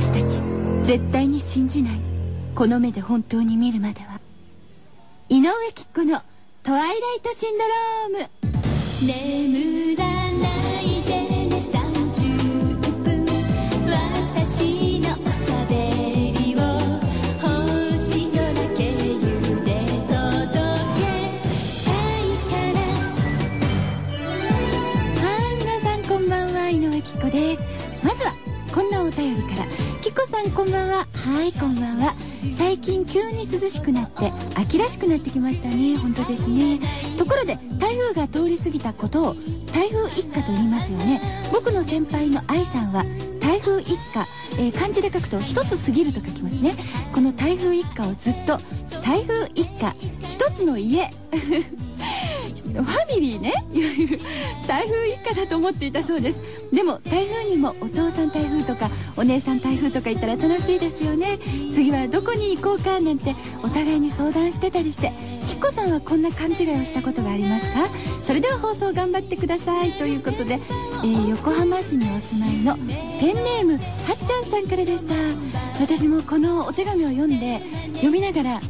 私たち絶対に信じない。この目で本当に見るまでは。井上貴子の「トワイライトシンドローム」眠らない。きこさんこんばんは。はいこんばんは。最近急に涼しくなって秋らしくなってきましたね。本当ですね。ところで台風が通り過ぎたことを台風一過と言いますよね。僕の先輩の愛さんは台風一過、えー漢字で書くと一つ過ぎると書きますね。この台風一過をずっと台風一過一つの家。ファミリーね。いわゆる台風一過だと思っていたそうです。でも台風にもお父さん台風とかお姉さん台風とか行ったら楽しいですよね。次はどこに行こうかなんてお互いに相談してたりしてきっこさんはこんな勘違いをしたことがありますか？それでは放送頑張ってくださいということで、えー横浜市にお住まいのペンネームはっちゃんさんからでした。私もこのお手紙を読んで読みながらあ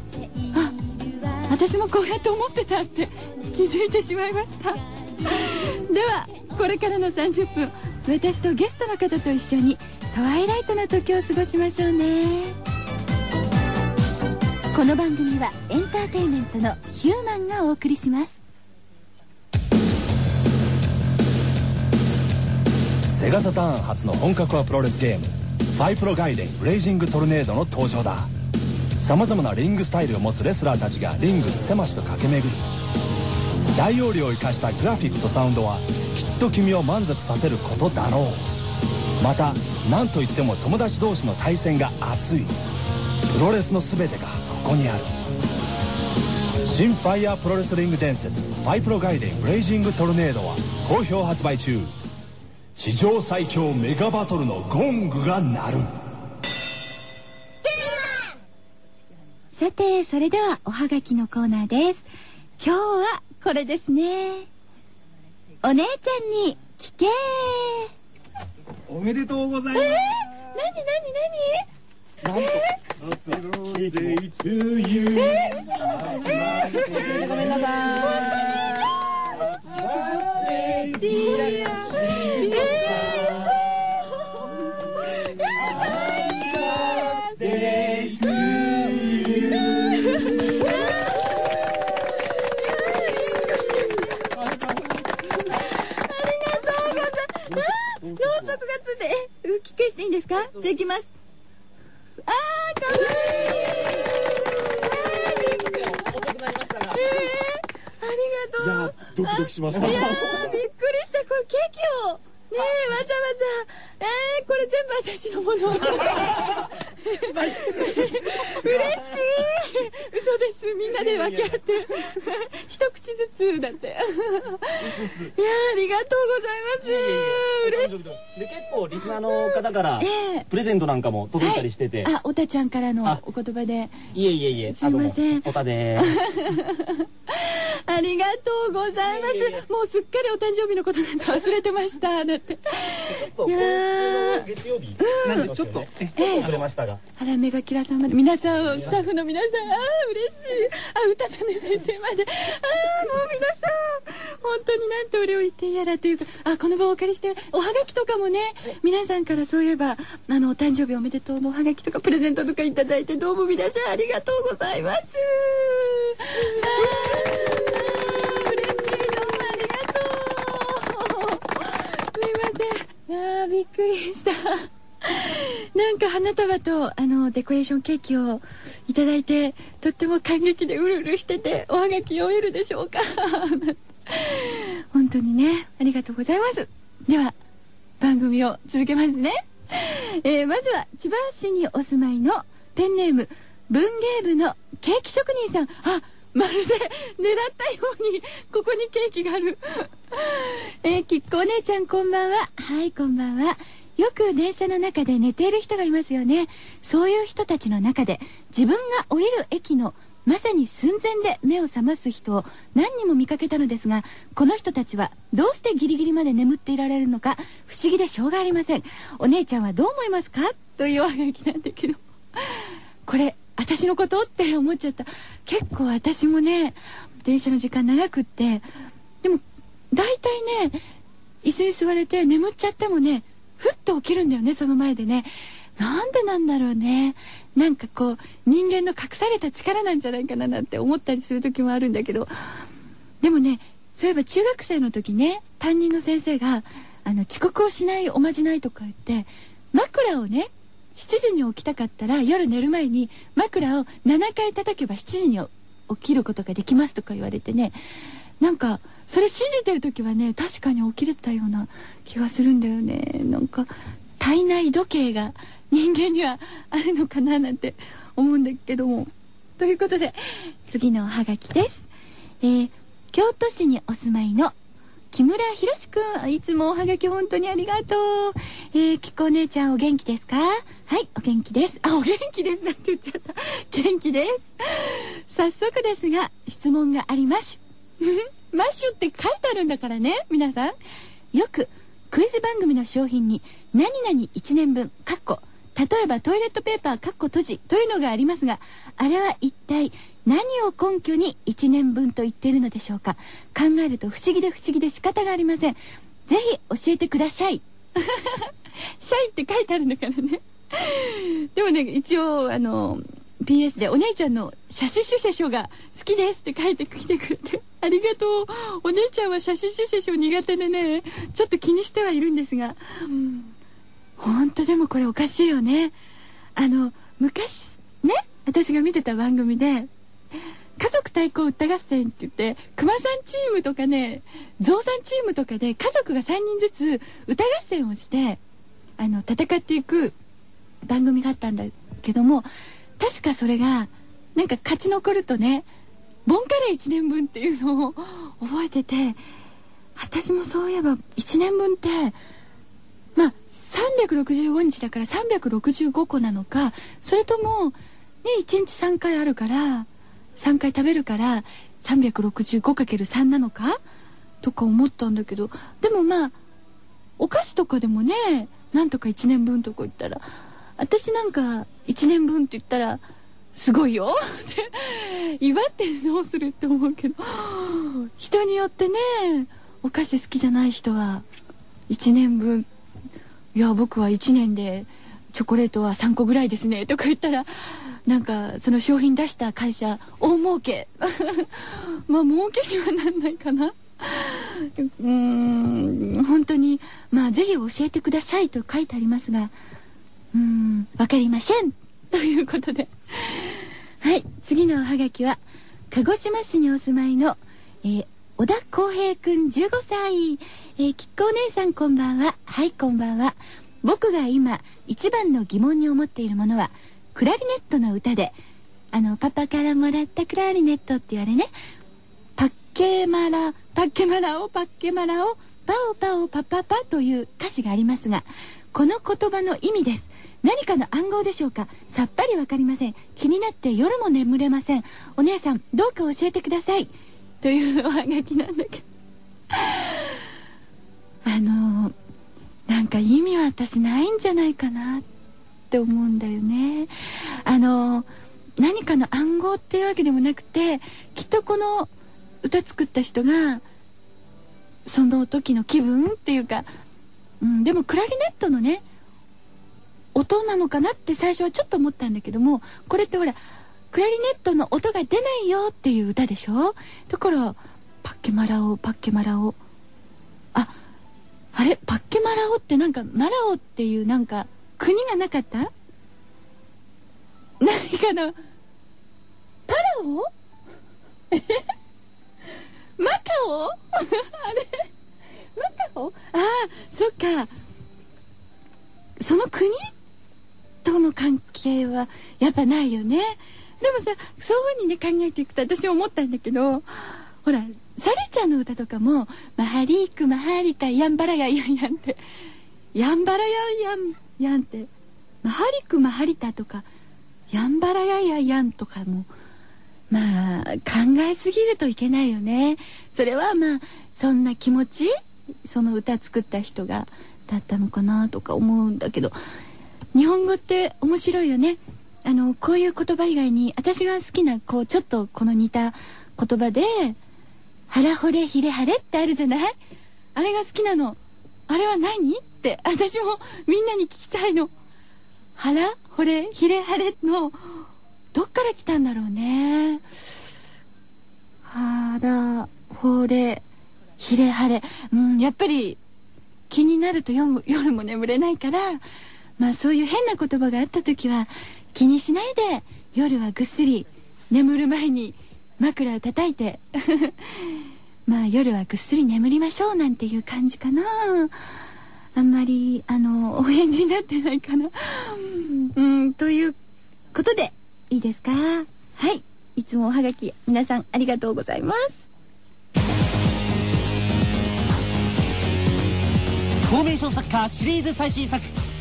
私もこうやって思ってたって気づいてしまいました。ではこれからの30分私とゲストの方と一緒にトワイライトな時を過ごしましょうね。この番組はエンターテインメントのヒューマンがお送りします。セガサターン初の本格派プロレスゲームファイプロガイデンブレイジングトルネードの登場だ。さまざまなリングスタイルを持つレスラーたちがリング狭しと駆け巡る大容量を生かしたグラフィックとサウンドはきっと君を満足させることだろう。また何といっても友達同士の対戦が熱い。プロレスの全てがここにある。新ファイヤープロレスリング伝説ファイプロガイデンブレイジングトルネードは好評発売中。史上最強メガバトルのゴングが鳴る。さてそれではおはがきのコーナーです。今日はこれですね。お姉ちゃんに聞けおめでとうございます。えー、なになになになんと、バースデーか？じゃあいきます。あーかわいい。遅くなりましたが。えー、ありがとう。いやドキドキしました。いやーびっくりした。これケーキを。ねえわざわざ。えー、これ全部私のもの 嬉しい 嘘です。みんなで分け合って。一口ずつだって。いやーありがとうございます。嬉しい。で結構リスナーの方からええ。プレゼントなんかも届いたりしてて、あおたちゃんからのあ。お言葉で。いえいえいえ。すいません。おたでーす。ありがとうございます。もうすっかりお誕生日のことなんて忘れてました。だって。ちょっと今週の月曜日なんでちょっと、えええ。遅れましたが。あらメガキラさんまで。皆さんスタッフの皆さんああ嬉しい。あ歌種先生まで。ああもう皆さん本当になんとお礼を言ってやらというか。あこの場をお借りしておはがきとかもね皆さんからそういえばあのお誕生日おめでとうのおはがきとかプレゼントとかいただいてどうも皆さんありがとうございます。嬉しいどうもありがとう。すいません。あーびっくりした なんか花束とあのデコレーションケーキをいただいてとっても感激でうるうるしてておはがき読めるでしょうか。本当にねありがとうございます。では番組を続けますね、えーまずは千葉市にお住まいのペンネーム文芸部のケーキ職人さん。あまるで狙ったようにここにケーキがある。えー、きっこお姉ちゃんこんばんは。はいこんばんは。よく電車の中で寝ている人がいますよね。そういう人たちの中で自分が降りる駅のまさに寸前で目を覚ます人を何人も見かけたのですがこの人たちはどうしてギリギリまで眠っていられるのか不思議でしょうがありません。お姉ちゃんはどう思いますか？というおはがきなんだけど。これ、私のこと？って思っちゃった。結構私もね、電車の時間長くって、でも、大体ね、椅子に座れて眠っちゃってもね、ふっと起きるんだよね、その前でね。なんでなんだろうね。なんかこう、人間の隠された力なんじゃないかななんて思ったりする時もあるんだけど。でもね、そういえば中学生の時ね、担任の先生が、あの、遅刻をしないおまじないとか言って、枕をね、7時に起きたかったら夜寝る前に枕を7回叩けば7時に起きることができますとか言われてね、なんか、それ信じてる時はね、確かに起きれたような気がするんだよね。なんか、体内時計が人間にはあるのかななんて思うんだけども。ということで、次のおはがきです。えー、京都市にお住まいの木村博士くん、いつもおはがき本当にありがとう。えー、きっこお姉ちゃんお元気ですか？はい、お元気です。あ、お元気です。なんて言っちゃった。元気です。早速ですが、質問があります。マッシュって書いてあるんだからね、皆さん。よく、クイズ番組の商品に、何々1年分、かっこ、例えばトイレットペーパー、かっこ閉じ、というのがありますが、あれは一体、何を根拠に1年分と言っているのでしょうか考えると不思議で不思議で仕方がありません。ぜひ教えてください。シャイって書いてあるんだからね。でもね、一応、あの、PS でお姉ちゃんの写真集写書が好きですって書いてきてくれて、ありがとう。お姉ちゃんは写真集写書苦手でね、ちょっと気にしてはいるんですが、ほんとでもこれおかしいよね。あの、昔、ね、私が見てた番組で、家族対抗歌合戦って言って、熊さんチームとかね、ゾウさんチームとかで家族が3人ずつ歌合戦をして、あの、戦っていく番組があったんだけども、確かそれが、なんか勝ち残るとね、ボンカレー1年分っていうのを覚えてて、私もそういえば1年分って、まあ、365日だから365個なのか、それとも、ね、1日3回あるから、3回食べるから 365×3 なのかとか思ったんだけど、でもまあ、お菓子とかでもね、なんとか1年分とか言ったら、私なんか1年分って言ったら、すごいよって、祝ってどうするって思うけど、人によってね、お菓子好きじゃない人は、1年分、いや、僕は1年で、チョコレートは3個ぐらいですね、とか言ったら、なんか、その商品出した会社、大儲け。まあ、儲けにはなんないかな。うーん、本当に、まあ、ぜひ教えてくださいと書いてありますが、うーん、わかりません。ということで。はい、次のおはがきは、鹿児島市にお住まいの、えー小田康平くん15歳。えー、きっこお姉さんこんばんは。はい、こんばんは。僕が今、一番の疑問に思っているものは、クラリネットの歌で、あの、パパからもらったクラリネットって言われね、パッケマラ、パッケマラオ、パッケマラオ、パオパオパパパという歌詞がありますが、この言葉の意味です。何かの暗号でしょうか？さっぱりわかりません。気になって夜も眠れません。お姉さん、どうか教えてください。というおはがきなんだけど。あの、なんか意味は私ないんじゃないかなって思うんだよね。あの、何かの暗号っていうわけでもなくて、きっとこの歌作った人が、その時の気分っていうか、うん、でもクラリネットのね、音なのかなって最初はちょっと思ったんだけども、これってほら、クラリネットの音が出ないよっていう歌でしょ？だから、パッケマラオ、パッケマラオ。あ、あれ？パッケマラオってなんか、マラオっていうなんか、国がなかった？何かなパラオ？え マカオ？あれ？マカオ？ああ、そっか。その国？との関係はやっぱないよね。でもさ、そういう風にね考えていくと私思ったんだけど、ほら、サリちゃんの歌とかも、マハリーク、マハリカ、ヤンバラヤンヤンヤンって、ヤンバラヤンヤンヤンって、マハリク、マハリタとか、ヤンバラヤンヤンヤンとかも、まあ、考えすぎるといけないよね。それはまあ、そんな気持ちその歌作った人が、だったのかなとか思うんだけど、日本語って面白いよね。あのこういう言葉以外に私が好きなこうちょっとこの似た言葉で「腹惚れひれ晴れ」ってあるじゃない？あれが好きなの。あれは何？って私もみんなに聞きたいの腹惚れひれ晴れのどっから来たんだろうね腹惚れひれ晴れうんやっぱり気になると夜も眠れないからまあそういう変な言葉があった時は気にしないで夜はぐっすり眠る前に枕を叩いて。まあ夜はぐっすり眠りましょうなんていう感じかな。あんまりあのお返事になってないかな。うんということでいいですか？はい。いつもおはがき皆さんありがとうございます。フォーメーションサッカーシリーズ最新作。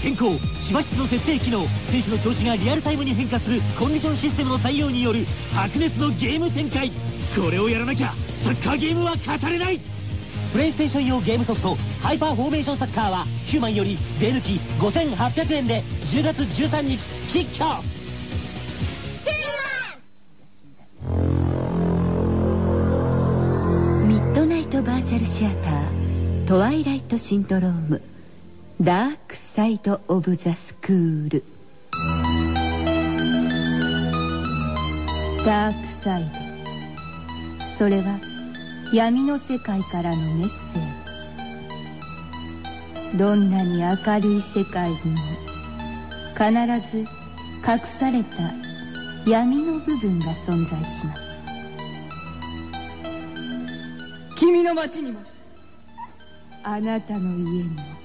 変更。芝室の設定機能選手の調子がリアルタイムに変化するコンディションシステムの採用による白熱のゲーム展開。これをやらなきゃサッカーゲームは語れない。プレイステーション用ゲームソフトハイパーフォーメーションサッカーは9万より税抜き5800円で10月13日キックオフ。ミッドナイトバーチャルシアタートワイライトシンドロームダークサイド・オブ・ザ・スクールダークサイドそれは闇の世界からのメッセージ。どんなに明るい世界にも必ず隠された闇の部分が存在します。君の町にも。あなたの家にも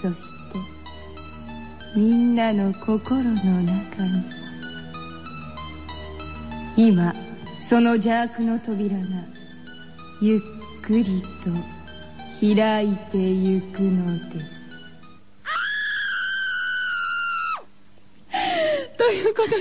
そしてみんなの心の中に今その邪悪の扉がゆっくりと開いてゆくのです。ということで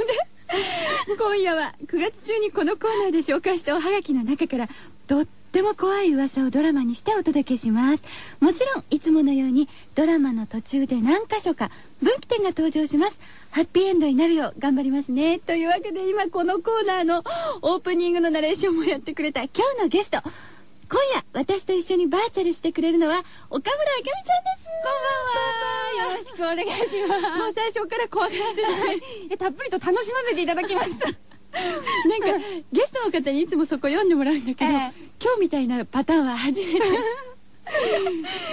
今夜は9月中にこのコーナーで紹介したおはがきの中からとっても怖い噂をドラマにしてお届けします。もちろんいつものようにドラマの途中で何箇所か分岐点が登場します。ハッピーエンドになるよう頑張りますね。というわけで今このコーナーのオープニングのナレーションもやってくれた今日のゲスト。今夜私と一緒にバーチャルしてくれるのは岡村あかみちゃんです。こんばんは。よろしくお願いします。もう最初から怖がらせてたっぷりと楽しませていただきました なんかゲストの方にいつもそこ読んでもらうんだけど、ええ。今日みたいなパターンは初めて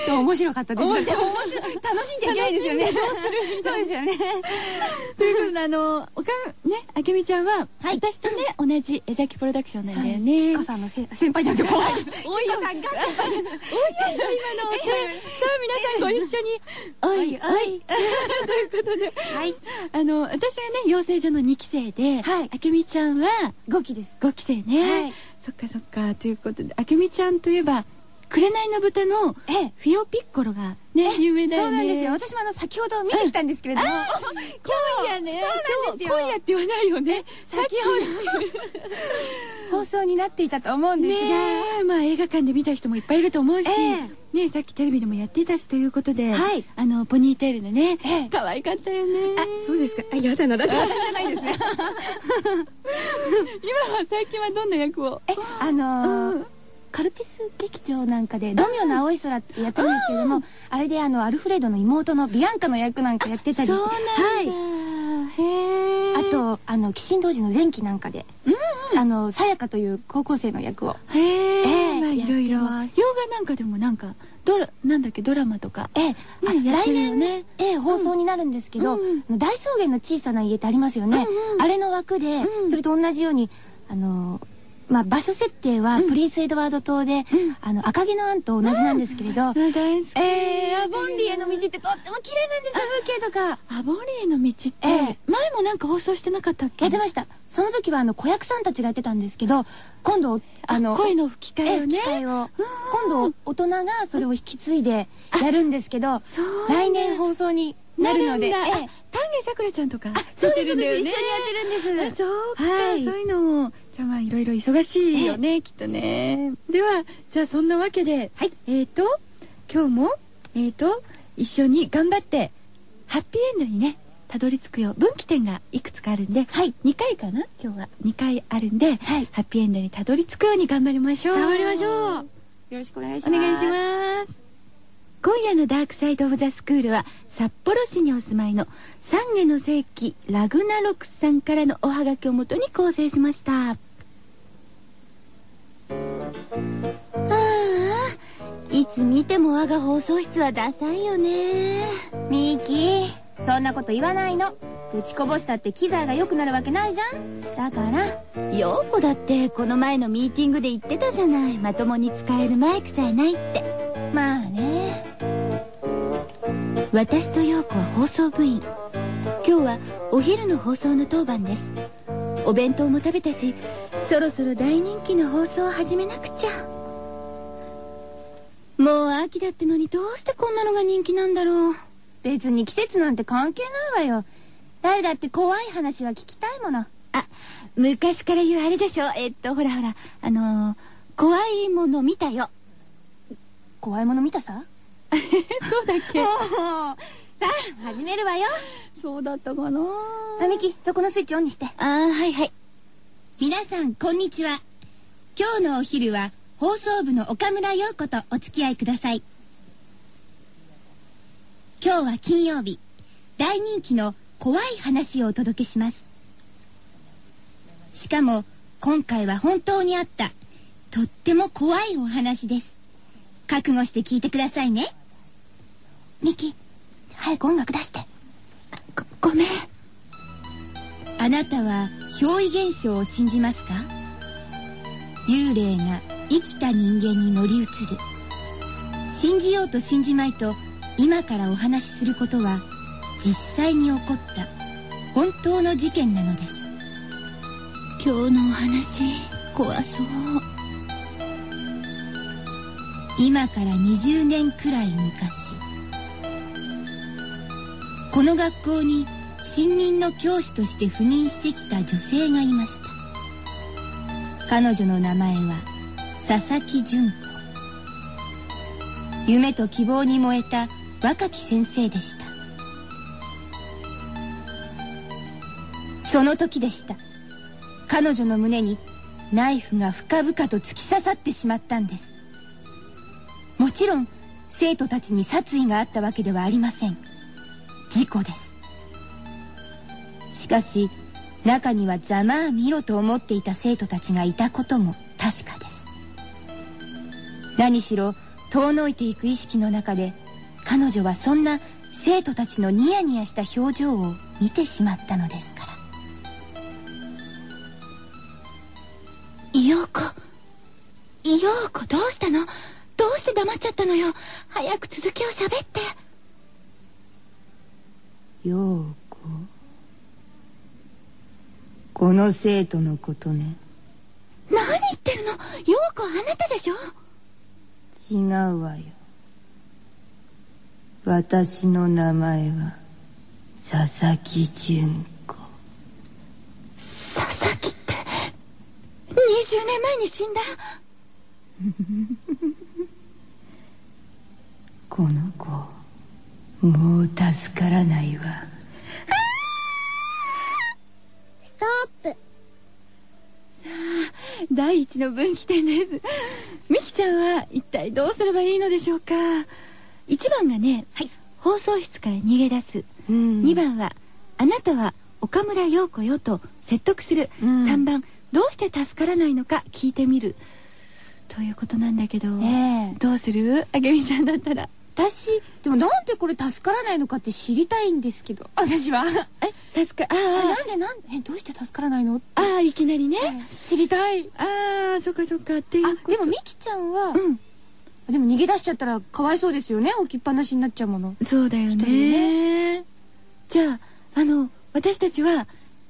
面白かったです。面白い楽しんじゃいけないですよね。そうですよね。ということであのおかねあけみちゃんは、私とね同じ江崎プロダクションなんだよね。キカさんのせ先輩じゃんって怖いです。多いよさんが多いよ今の。さあ皆さんご一緒に。おいおい ということで。はい。あの私がね養成所の2期生で、はい。あけみちゃんは5期です。5期生ね、はい。そっかそっか。ということであけみちゃんといえば「紅の豚」のええ。フィオピッコロがね有名だよね。そうなんですよ。私もあの先ほど見てきたんですけれども、今夜ね。そうなんですよ。今夜って言わないよね。さっき放送になっていたと思うんですが、まあ映画館で見た人もいっぱいいると思うし、えねさっきテレビでもやってたしということで、はい。あのポニーテールでね、ええ。可愛かったよね。あ、そうですか。あ、やだな。だって私じゃないです。ね。今は最近はどんな役を？え、あのカルピス劇場なんかで、ロミオの青い空ってやってるんですけれども、あれであの、アルフレードの妹のビアンカの役なんかやってたりして、そうなんだ、はい。あと、あの、鬼神童子の前期なんかで、あの、さやかという高校生の役を、へえ、ええまあいろいろ。洋画なんかでもなんかドラなんだっけドラマとか。ええ、来るよね。年、ええ、放送になるんですけど、大草原の小さな家ってありますよね。うんうん。あれの枠で、うん。それと同じように、あの、まあ場所設定はうん。プリンスエドワード島で、うん。あの赤城のアンと同じなんですけれど、大好き。えー、アボンリエの道ってとっても綺麗なんです。よ、風景とか。アボンリエの道って、ええ。前もなんか放送してなかったっけ？やってました。その時はあの子役さんたちがやってたんですけど、今度、あの、声の吹き替えをね。ええ吹き替えを、今度大人がそれを引き継いでやるんですけど、来年放送になるので、丹下さくらちゃんとかそうです出てるんだよね。一緒にやってるんです。そうか、はい。そういうのも、じゃあまあいろいろ忙しいよね、きっとね。では、じゃあそんなわけで、はいえっ、と、今日も、えっ、と、一緒に頑張って、ハッピーエンドにね、たどり着くよう、分岐点がいくつかあるんで、はい。2回かな？今日は2回あるんで、はいハッピーエンドにたどり着くように頑張りましょう。頑張りましょう。よよろしくお願いしおます。願いします。今夜のダークサイドオブザスクールは札幌市にお住まいの三下の世紀ラグナロクさんからのおはがきをもとに構成しました。ああ、いつ見ても我が放送室はダサいよね。ミキ、そんなこと言わないの。打ちこぼしたって機材が良くなるわけないじゃん。だから、ヨーコだってこの前のミーティングで言ってたじゃない。まともに使えるマイクさえないって。まあね。私とヨーコは放送部員。今日はお昼の放送の当番です。お弁当も食べたし、そろそろ大人気の放送を始めなくちゃ。もう秋だってのにどうしてこんなのが人気なんだろう。別に季節なんて関係ないわよ。誰だって怖い話は聞きたいもの。あ、昔から言うあれでしょ。えっと、ほらほら、あのー怖いもの見たよ。怖いもの見たさ？そうだっけ？さあ、始めるわよ。そうだったかな。あ、ミキ、そこのスイッチオンにして。あー、はいはい。皆さんこんにちは。今日のお昼は放送部の岡村陽子とお付き合いください。今日は金曜日。大人気の怖い話をお届けします。しかも今回は本当にあったとっても怖いお話です覚悟して聞いてくださいねミキ、早く音楽出して。ご、ごめん。あなたは憑依現象を信じますか？幽霊が生きた人間に乗り移る信じようと信じまいと今からお話しすることは実際に起こった本当の事件なのです今日のお話、怖そう。今から20年くらい昔。この学校に新任の教師として赴任してきた女性がいました。彼女の名前は佐々木純子。夢と希望に燃えた若き先生でした。その時でした。彼女の胸にナイフが深々と突き刺さってしまったんです。もちろん生徒たちに殺意があったわけではありません。事故です。しかし中にはざまあ見ろと思っていた生徒たちがいたことも確かです。何しろ遠のいていく意識の中で彼女はそんな生徒たちのニヤニヤした表情を見てしまったのですから。ヨーコ。ヨーコ、どうしたの？黙っちゃったのよ。早く続きを喋って。陽子この生徒のことね何言ってるの？ヨーコ、あなたでしょ？違うわよ私の名前は佐々木純子佐々木って、20年前に死んだ？この子もう助からないわストップ。さあ、第一の分岐点です。ミキちゃんは一体どうすればいいのでしょうか？一番がね、放送室から逃げ出す。二番は、あなたは岡村陽子よと説得する。うん三番、どうして助からないのか聞いてみる。ということなんだけど、ええどうする？あげみちゃんだったら。私でもなんでこれ助からないのかって知りたいんですけど私は。え助かああなんでなんでえどうして助からないのあああいきなりね。知りたい。ああそっかそっか。っていうでもみきちゃんは、うん。でも逃げ出しちゃったらかわいそうですよね。置きっぱなしになっちゃうもの。そうだよ一人ね。じゃああの私たちは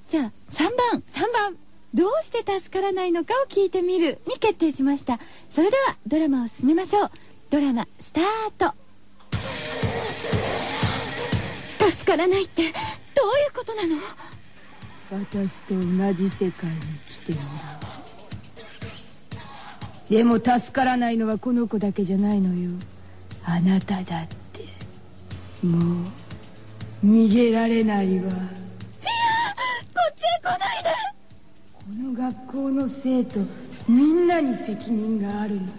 じゃあ3番。3番。どうして助からないのかを聞いてみるに決定しました。それではドラマを進めましょう。ドラマスタート助からないってどういうことなの？私と同じ世界に来てもらうでも助からないのはこの子だけじゃないのよ。あなただって。もう逃げられないわ。こっちへ来ないで。この学校の生徒みんなに責任があるのよ。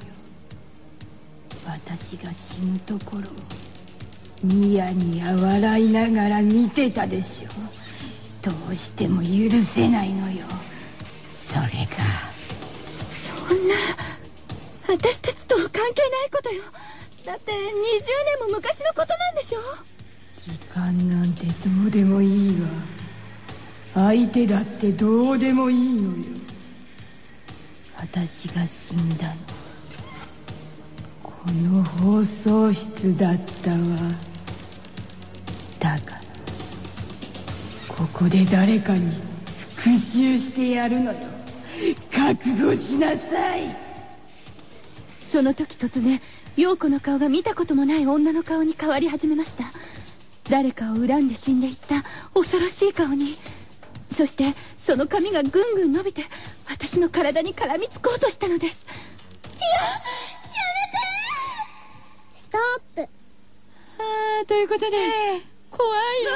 私が死ぬところをニヤニヤ笑いながら見てたでしょ。どうしても許せないのよ。それが。そんな私たちと関係ないことよ。だって20年も昔のことなんでしょ。時間なんてどうでもいいわ。相手だってどうでもいいのよ。私が死んだの。この放送室だったわだからここで誰かに復讐してやるのよ。覚悟しなさい。その時突然陽子の顔が見たこともない女の顔に変わり始めました。誰かを恨んで死んでいった恐ろしい顔に。そしてその髪がぐんぐん伸びて私の体に絡みつこうとしたのです。ストップ。あーということで、怖いよ。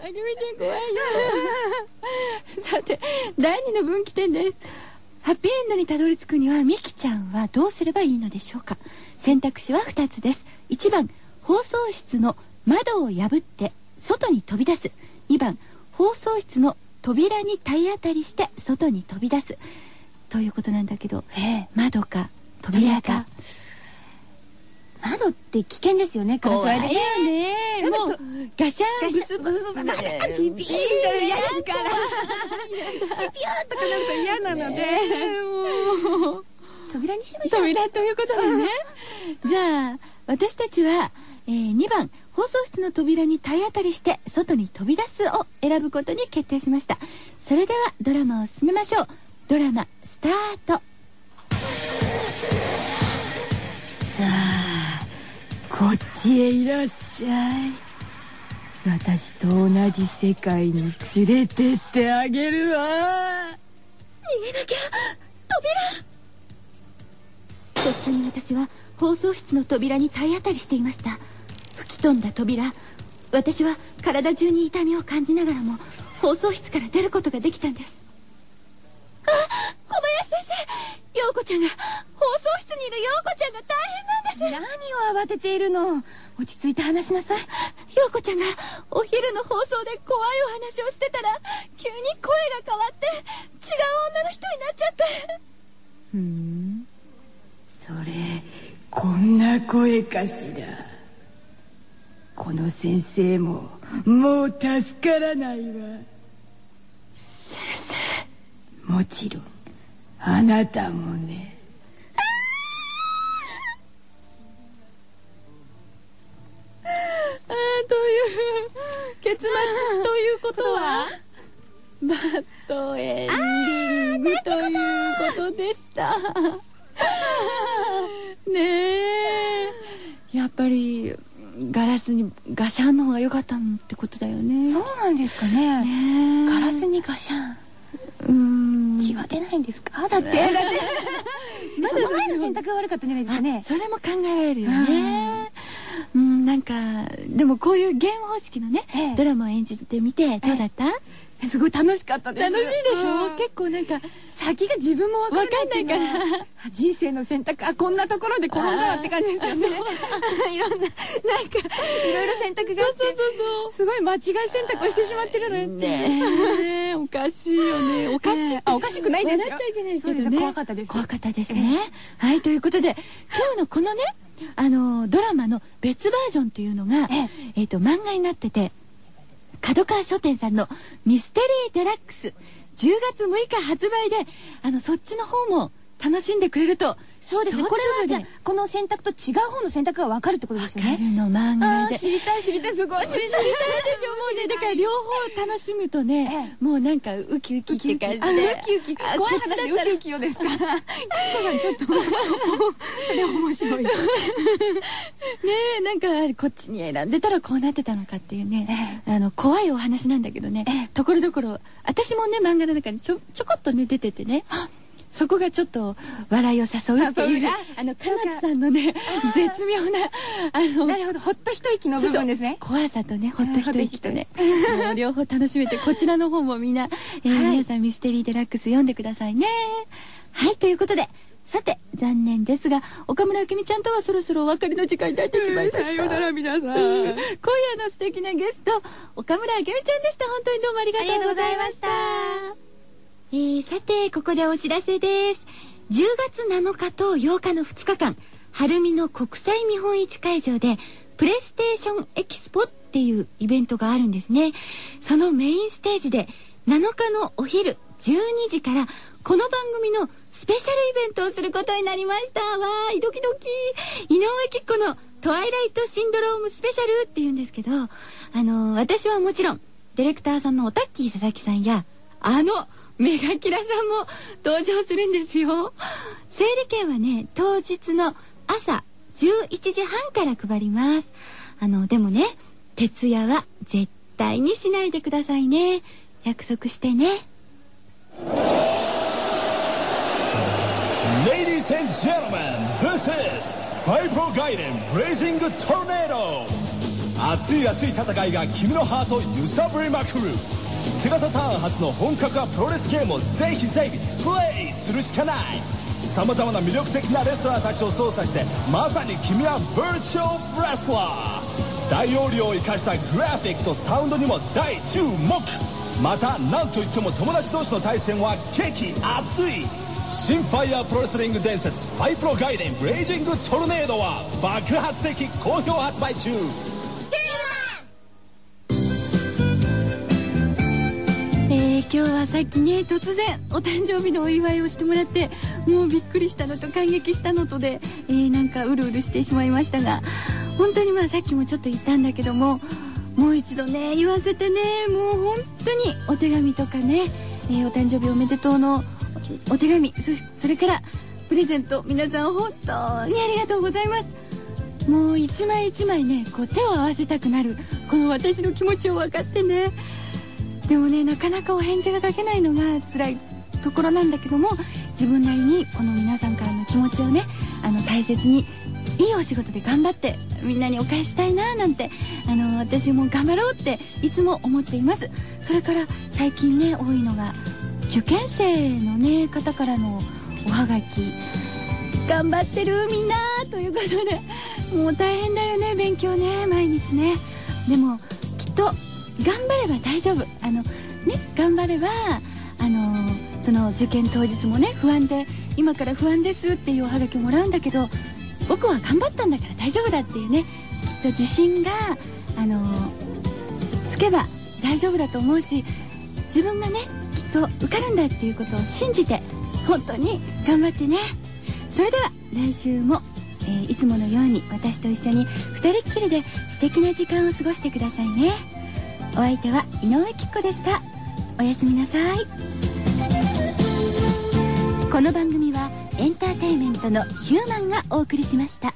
あげみちゃん怖いよ。さて第2の分岐点です。ハッピーエンドにたどり着くにはミキちゃんはどうすればいいのでしょうか。選択肢は2つです。1番放送室の窓を破って外に飛び出す。2番放送室の扉に体当たりして外に飛び出す。ということなんだけど、窓か扉か窓って危険ですよねガラスれね。もうガシャンブスブスブスビビーンと嫌ですから。チピューとかなると嫌なので。もう。扉にしましょう。扉ということでね。じゃあ私たちは、えー2番放送室の扉に体当たりして外に飛び出すを選ぶことに決定しました。それではドラマを進めましょう。ドラマスタート。さあこっちへいらっしゃい。私と同じ世界に連れてってあげるわ。逃げなきゃ。扉とっさに私は放送室の扉に体当たりしていました。吹き飛んだ扉。私は体中に痛みを感じながらも放送室から出ることができたんです。あ小林先生陽子ちゃんが放送室にいる陽子ちゃんが大変なんです。何を慌てているの？落ち着いて話しなさい。陽子ちゃんがお昼の放送で怖いお話をしてたら急に声が変わって違う女の人になっちゃって。ふん。それこんな声かしら。この先生ももう助からないわ。先生。もちろんあなたもね。あー。という結末ということは？バッドエンディングということでした。ねえ。やっぱりガラスにガシャンの方が良かったってことだよね。そうなんですかね。ねえ。ガラスにガシャン。うーん血は出ないんですか？だって。だってその前の選択が悪かったんじゃないですかあねそれも考えられるよね。うんなんかでもこういうゲーム方式のね、ええ。ドラマを演じてみてどうだった、すごい楽しかったです。楽しいでしょ、うん。結構なんか先が自分も分かんないかんないあ人生の選択。あこんなところで転んだわって感じですよね。いろんななんかいろいろ選択があって。そうそうそうすごい間違い選択をしてしまってるのよって。おかしいよね。おかしい、ねえあおかしくないですよ。笑っちゃいけないけどね。怖かったです怖かったですね、はいということで今日のこのねあのドラマの別バージョンっていうのが、え。えっと漫画になってて角川書店さんのミステリーデラックス。10月6日発売であのそっちの方も楽しんでくれるとそうですね。一これはじゃあこの選択と違う方の選択が分かるってことですよね。わかるの漫画であー知りたい知りたい。すごい知りたい。でしょもうねだから両方楽しむとね、もうなんかウキウキって感じであウキウキあ怖い話でウキウキよですか。ら。キコさんちょっとそれ面白い。ねえなんかこっちに選んでたらこうなってたのかっていうね、あの怖いお話なんだけどね、ところどころ私もね漫画の中にちょちょこっとね出ててねそこがちょっと笑いを誘うっていうああのかなつさんのね絶妙なあのなるほど。ほっと一息の部分ですね。怖さとねほっと一息とね 両方楽しめてこちらの方もみんな、えーはい。皆さんミステリーデラックス読んでくださいね。はいということでさて残念ですが岡村明美ちゃんとはそろそろお別れの時間になってしまいました、さようなら皆さん。今夜の素敵なゲスト岡村明美ちゃんでした。本当にどうもありがとうございましたえー、さてここでお知らせです。10月7日と8日の2日間晴海の国際見本市会場でプレイステーションエキスポっていうイベントがあるんですね。そのメインステージで7日のお昼12時からこの番組のスペシャルイベントをすることになりました。わーいドキドキ。井上貴子のトワイライトシンドロームスペシャルって言うんですけどあのー私はもちろんディレクターさんのオタッキー佐々木さんやあのメガキラさんも登場するんですよ。整理券はね当日の朝11時半から配ります。あのでもね徹夜は絶対にしないでくださいね。約束してね。Ladies and gentlemen, this is Vipro Gaiden Blazing Tornado. 熱い熱い戦いが君のハートを揺さぶりまくる。セガサターン初の本格派プロレスゲームをぜひぜひプレイするしかない。さまざまな魅力的なレスラーたちを操作してまさに君はバーチャルレスラー大容量を生かしたグラフィックとサウンドにも大注目。また何といっても友達同士の対戦は激熱い。新ファイヤープロレスリング伝説ファイプロガイデンブレイジングトルネードは爆発的好評発売中。今日はさっきね突然お誕生日のお祝いをしてもらってもうびっくりしたのと感激したのとで、えーなんかうるうるしてしまいましたが本当にまあさっきもちょっと言ったんだけどももう一度ね言わせてねもう本当にお手紙とかね、えーお誕生日おめでとうのお手紙そそれからプレゼント皆さん本当にありがとうございます。もう一枚一枚ねこう手を合わせたくなるこの私の気持ちを分かってねでもねなかなかお返事が書けないのが辛いところなんだけども自分なりにこの皆さんからの気持ちをねあの大切にいいお仕事で頑張ってみんなにお返ししたいななんてあの私も頑張ろうっていつも思っています。それから最近ね多いのが受験生のね方からのおはがき。頑張ってる？みんな！ということでもう大変だよね勉強ね毎日ね。でもきっと頑張れば大丈夫。あのね頑張ればあのその受験当日もね不安で今から不安ですっていうおはがきもらうんだけど僕は頑張ったんだから大丈夫だっていうねきっと自信があのつけば大丈夫だと思うし自分がねきっと受かるんだっていうことを信じて本当に頑張ってね。それでは来週も、えーいつものように私と一緒に二人っきりで素敵な時間を過ごしてくださいね。お相手は井上貴子でした。おやすみなさい。この番組はエンターテインメントのヒューマンがお送りしました。